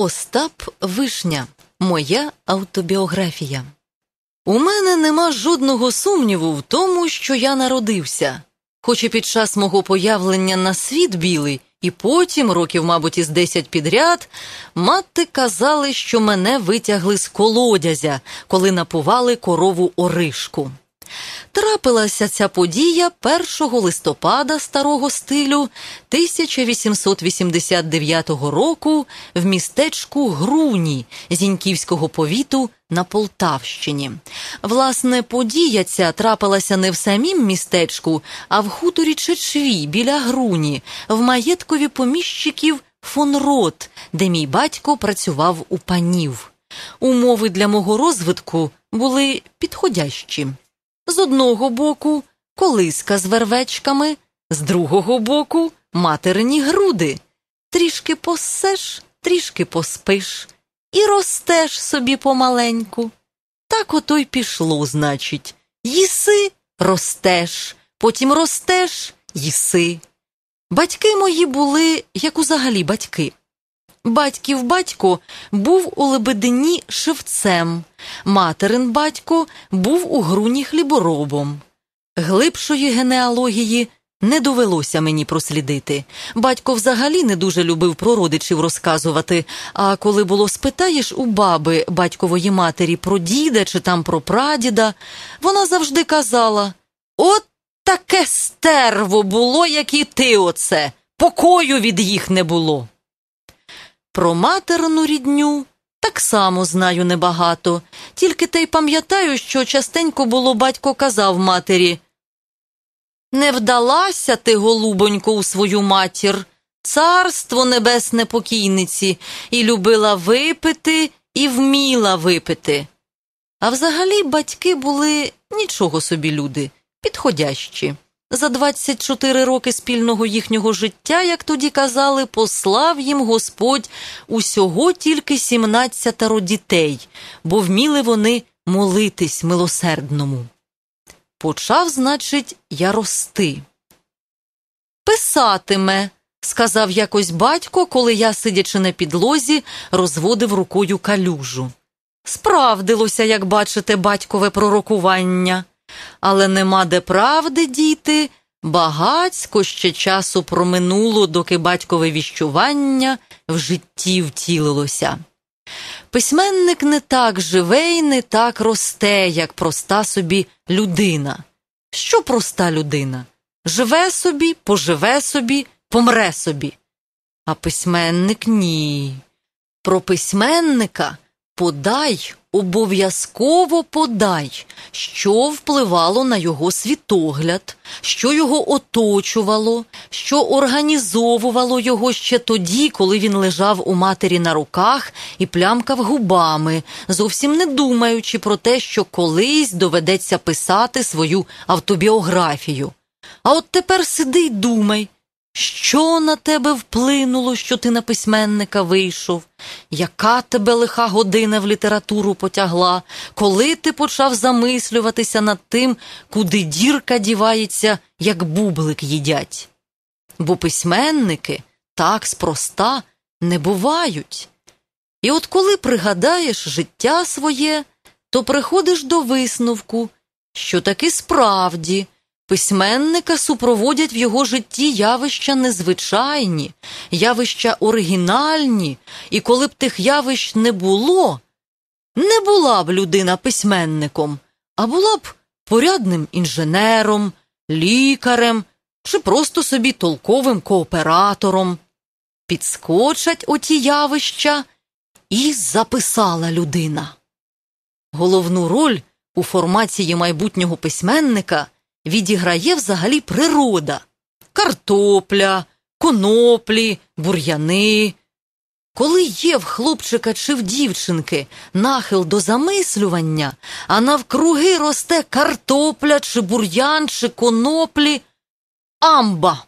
Остап Вишня. Моя автобіографія. У мене нема жодного сумніву в тому, що я народився. Хоч і під час мого появлення на світ білий, і потім, років, мабуть, із десять підряд, мати казали, що мене витягли з колодязя, коли напували корову оришку. Трапилася ця подія 1 листопада старого стилю 1889 року в містечку Груні Зіньківського повіту на Полтавщині. Власне, подія ця трапилася не в самім містечку, а в хуторі Чечві біля Груні, в маєткові поміщиків фон Рот, де мій батько працював у панів. Умови для мого розвитку були підходящі. З одного боку колиска з вервечками, з другого боку материні груди. Трішки посеш, трішки поспиш, і ростеш собі помаленьку. Так ото й пішло, значить. Їси ростеш, потім ростеш їси. Батьки мої були, як узагалі батьки. Батьків батько був у Лебедині шевцем, материн батько був у груні хліборобом. Глибшої генеалогії не довелося мені прослідити. Батько взагалі не дуже любив про родичів розказувати, а коли було спитаєш у баби батькової матері про діда чи там про прадіда, вона завжди казала От таке стерво було, як і ти оце, покою від їх не було. Про материну рідню так само знаю небагато, тільки те й пам'ятаю, що частенько було батько казав матері Не вдалася ти, голубонько, у свою матір, царство небесне покійниці, і любила випити, і вміла випити. А взагалі батьки були нічого собі люди, підходящі. За 24 роки спільного їхнього життя, як тоді казали, послав їм Господь усього тільки сімнадцятеро дітей, бо вміли вони молитись милосердному. Почав, значить, я рости. Писатиме, сказав якось батько, коли я, сидячи на підлозі, розводив рукою калюжу. Справдилося, як бачите, батькове пророкування. Але нема де правди, діти, багацько ще часу проминуло, доки батькове віщування в житті втілилося. Письменник не так живе і не так росте, як проста собі людина. Що проста людина? Живе собі, поживе собі, помре собі. А письменник ні. Про письменника подай Обов'язково подай, що впливало на його світогляд, що його оточувало, що організовувало його ще тоді, коли він лежав у матері на руках і плямкав губами, зовсім не думаючи про те, що колись доведеться писати свою автобіографію. А от тепер сиди й думай. Що на тебе вплинуло, що ти на письменника вийшов? Яка тебе лиха година в літературу потягла, коли ти почав замислюватися над тим, куди дірка дівається, як бублик їдять? Бо письменники так спроста не бувають. І от коли пригадаєш життя своє, то приходиш до висновку, що таки справді. Письменника супроводять в його житті явища незвичайні, явища оригінальні, і коли б тих явищ не було, не була б людина письменником, а була б порядним інженером, лікарем чи просто собі толковим кооператором. Підскочать оті явища і записала людина. Головну роль у формації майбутнього письменника відіграє взагалі природа картопля, коноплі, бур'яни. Коли є в хлопчика чи в дівчинки нахил до замислювання, а навкруги росте картопля, чи бур'ян, чи коноплі, амба,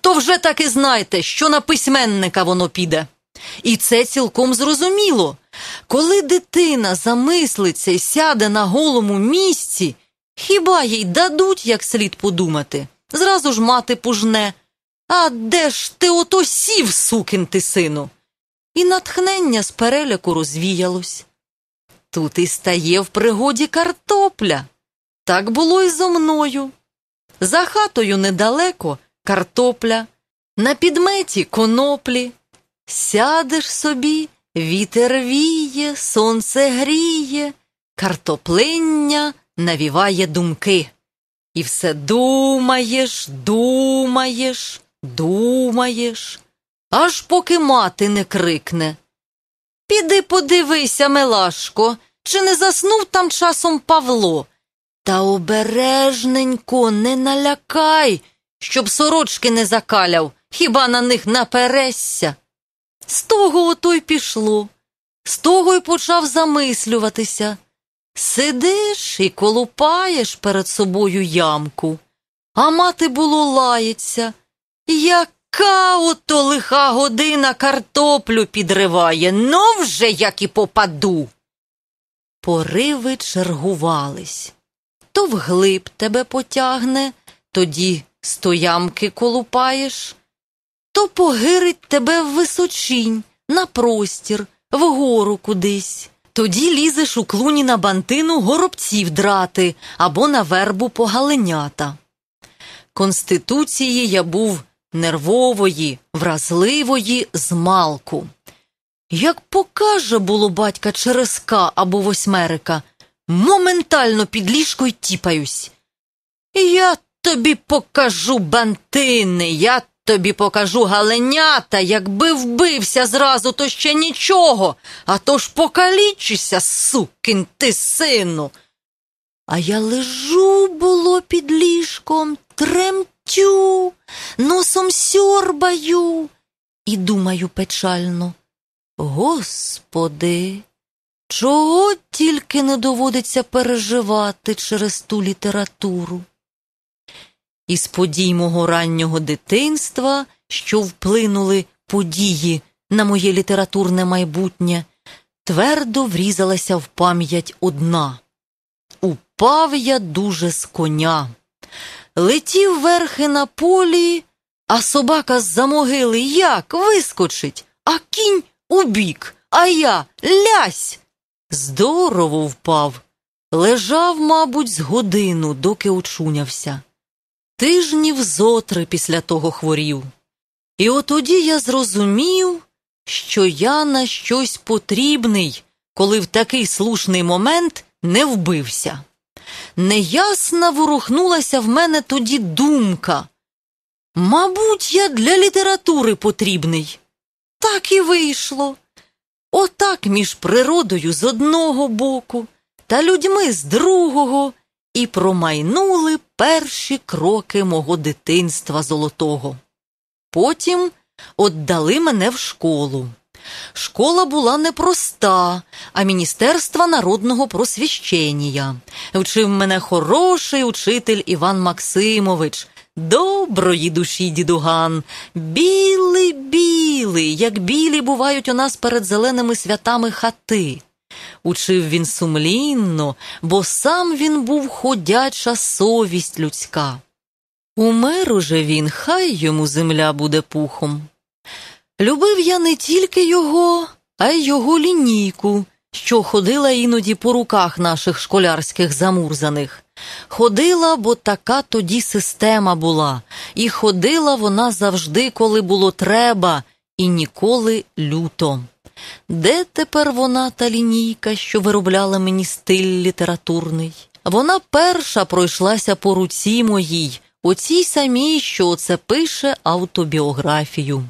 то вже так і знайте, що на письменника воно піде. І це цілком зрозуміло. Коли дитина замислиться і сяде на голому місці, Хіба їй дадуть як слід подумати? Зразу ж мати пужне. А де ж ти ото сів, сукин ти сину? і натхнення з переляку розвіялось. Тут і стає в пригоді картопля. Так було і зо мною. За хатою недалеко картопля, на підметі коноплі. Сядеш собі, вітер віє, сонце гріє, картоплиння навіває думки. І все думаєш, думаєш, думаєш, аж поки мати не крикне. Піди подивися, Мелашко, чи не заснув там часом Павло. Та обережненько не налякай, щоб сорочки не закаляв, хіба на них напересся. З того ото й пішло, з того й почав замислюватися. Сидиш і колупаєш перед собою ямку, а мати було лається. Яка ото лиха година картоплю підриває, ну вже як і попаду. Пориви чергувались. То вглиб тебе потягне, тоді стоямки колупаєш, то погирить тебе в височінь, на простір, вгору кудись. Тоді лізеш у клуні на бантину горобців драти або на вербу погаленята. Конституції я був нервової, вразливої змалку. Як покаже було батька через К або восьмерика, моментально під ліжко й тіпаюсь. Я тобі покажу бантини, я тобі покажу галенята, якби вбився зразу, то ще нічого, а то ж покалічишся, сукин ти сину. А я лежу, було під ліжком, тремтю, носом сьорбаю і думаю печально. Господи, чого тільки не доводиться переживати через ту літературу? Із подій мого раннього дитинства, що вплинули події на моє літературне майбутнє, твердо врізалася в пам'ять одна. Упав я дуже з коня. Летів верхи на полі, а собака з-за могили як вискочить, а кінь убік, а я лясь. Здорово впав. Лежав, мабуть, з годину, доки очунявся. Тижнів зотри після того хворів. І отоді я зрозумів, що я на щось потрібний, коли в такий слушний момент не вбився. Неясна ворухнулася в мене тоді думка. Мабуть, я для літератури потрібний. Так і вийшло. Отак між природою з одного боку та людьми з другого і промайнули перші кроки мого дитинства золотого. Потім отдали мене в школу. Школа була непроста, а Міністерства народного просвіщення. Вчив мене хороший учитель Іван Максимович, доброї душі дідуган, білий, білий, як білі бувають у нас перед зеленими святами хати. Учив він сумлінно, бо сам він був ходяча совість людська. Умер уже він, хай йому земля буде пухом. Любив я не тільки його, а й його лінійку, що ходила іноді по руках наших школярських замурзаних. Ходила, бо така тоді система була, і ходила вона завжди, коли було треба, і ніколи люто. Де тепер вона та лінійка, що виробляла мені стиль літературний? Вона перша пройшлася по руці моїй, оцій самій, що оце пише автобіографію.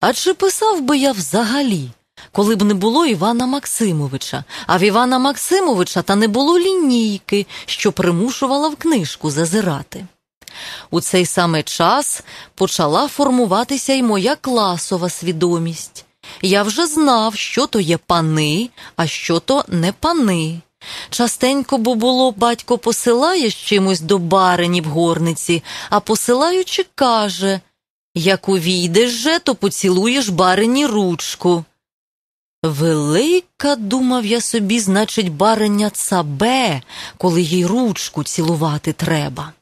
А чи писав би я взагалі, коли б не було Івана Максимовича, а в Івана Максимовича та не було лінійки, що примушувала в книжку зазирати? У цей самий час почала формуватися й моя класова свідомість. Я вже знав, що то є пани, а що то не пани. Частенько бо було, батько посилає з чимось до барині в горниці, а посилаючи, каже як увійдеш же, то поцілуєш барині ручку. Велика, думав я собі, значить, бариня цабе, коли їй ручку цілувати треба.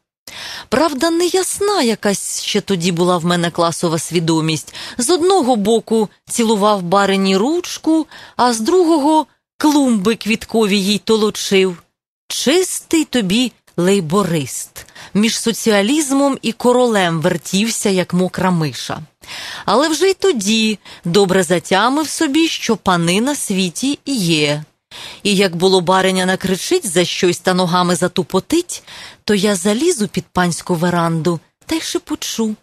Правда, не ясна якась ще тоді була в мене класова свідомість. З одного боку цілував барині ручку, а з другого клумби квіткові їй толочив. Чистий тобі лейборист. Між соціалізмом і королем вертівся, як мокра миша. Але вже й тоді добре затямив собі, що пани на світі є. І як було бариня накричить за щось та ногами затупотить, то я залізу під панську веранду та й шепочу.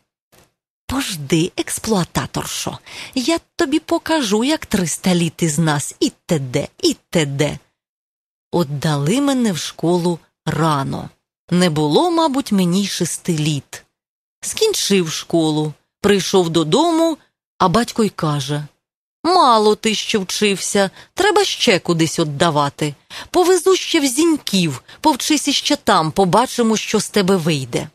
Пожди, експлуататоршо, я тобі покажу, як триста літ із нас і теде, і теде. Отдали мене в школу рано. Не було, мабуть, мені й шести літ. Скінчив школу, прийшов додому, а батько й каже Мало ти ще вчився, треба ще кудись отдавати. Повезу ще в зіньків, повчись іще там, побачимо, що з тебе вийде.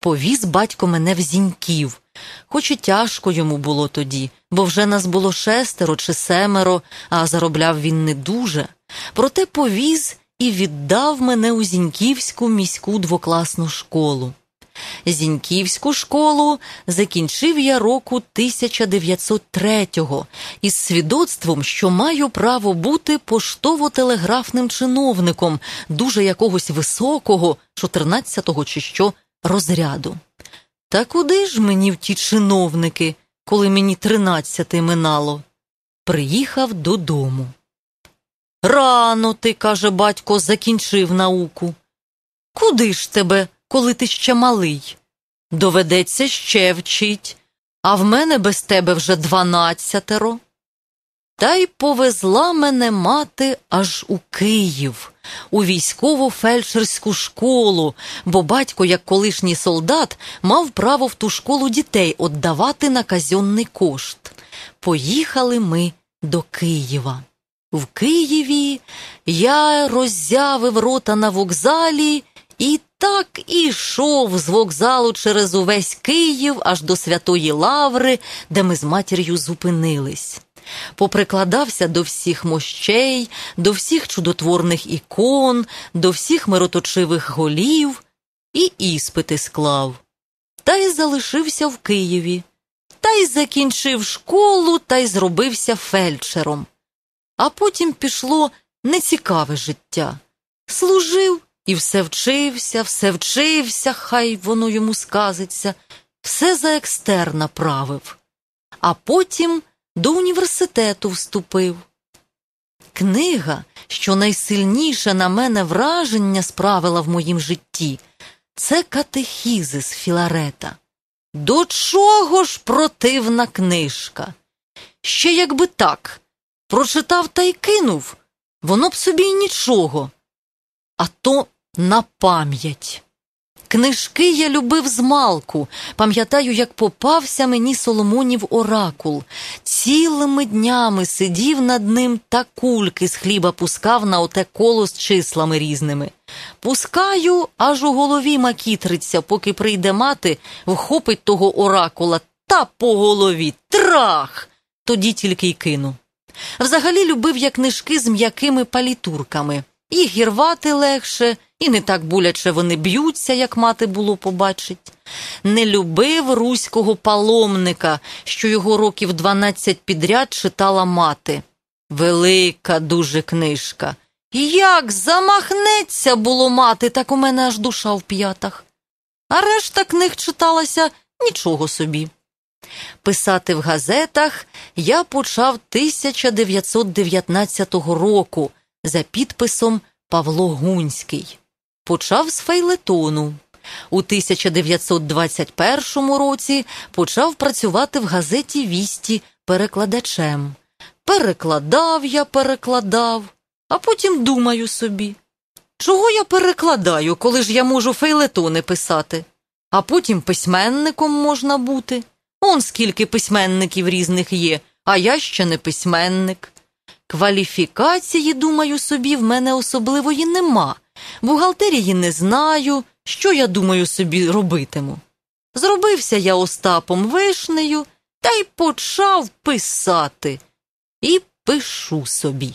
Повіз батько мене в зіньків, хоч і тяжко йому було тоді, бо вже нас було шестеро чи семеро, а заробляв він не дуже. Проте повіз і віддав мене у Зіньківську міську двокласну школу. Зіньківську школу закінчив я року 1903-го із свідоцтвом, що маю право бути поштово-телеграфним чиновником дуже якогось високого, 14-го чи що, розряду. Та куди ж мені в ті чиновники, коли мені тринадцяти минало? Приїхав додому. Рано ти, каже батько, закінчив науку. Куди ж тебе, коли ти ще малий? Доведеться ще вчить, а в мене без тебе вже дванадцятеро. Та й повезла мене мати аж у Київ, у військову фельдшерську школу, бо батько, як колишній солдат, мав право в ту школу дітей віддавати на казенний кошт. Поїхали ми до Києва. В Києві я роззявив рота на вокзалі і так і йшов з вокзалу через увесь Київ аж до Святої Лаври, де ми з матір'ю зупинились. Поприкладався до всіх мощей, до всіх чудотворних ікон, до всіх мироточивих голів і іспити склав. Та й залишився в Києві, та й закінчив школу, та й зробився фельдшером. А потім пішло нецікаве життя. Служив і все вчився, все вчився, хай воно йому сказиться, все за екстерна правив, а потім до університету вступив. Книга, що найсильніше на мене враження справила в моїм житті, це катехізис Філарета. До чого ж противна книжка? Ще якби так, прочитав та й кинув, воно б собі й нічого. А то на пам'ять. Книжки я любив з малку. Пам'ятаю, як попався мені Соломонів оракул. Цілими днями сидів над ним та кульки з хліба пускав на оте коло з числами різними. Пускаю, аж у голові макітриться, поки прийде мати, вхопить того оракула та по голові трах. Тоді тільки й кину. Взагалі любив я книжки з м'якими палітурками. Їх гірвати легше, і не так боляче вони б'ються, як мати було побачить. Не любив руського паломника, що його років дванадцять підряд читала мати. Велика дуже книжка. Як замахнеться було мати, так у мене аж душа в п'ятах. А решта книг читалася нічого собі. Писати в газетах я почав 1919 року за підписом Павло Гунський. Почав з фейлетону. У 1921 році почав працювати в газеті Вісті перекладачем. Перекладав я, перекладав, а потім думаю собі, чого я перекладаю, коли ж я можу фейлетони писати, а потім письменником можна бути. Он скільки письменників різних є, а я ще не письменник. Кваліфікації, думаю собі, в мене особливої нема. Бухгалтерії не знаю, що я думаю собі робитиму. Зробився я Остапом вишнею та й почав писати. І пишу собі.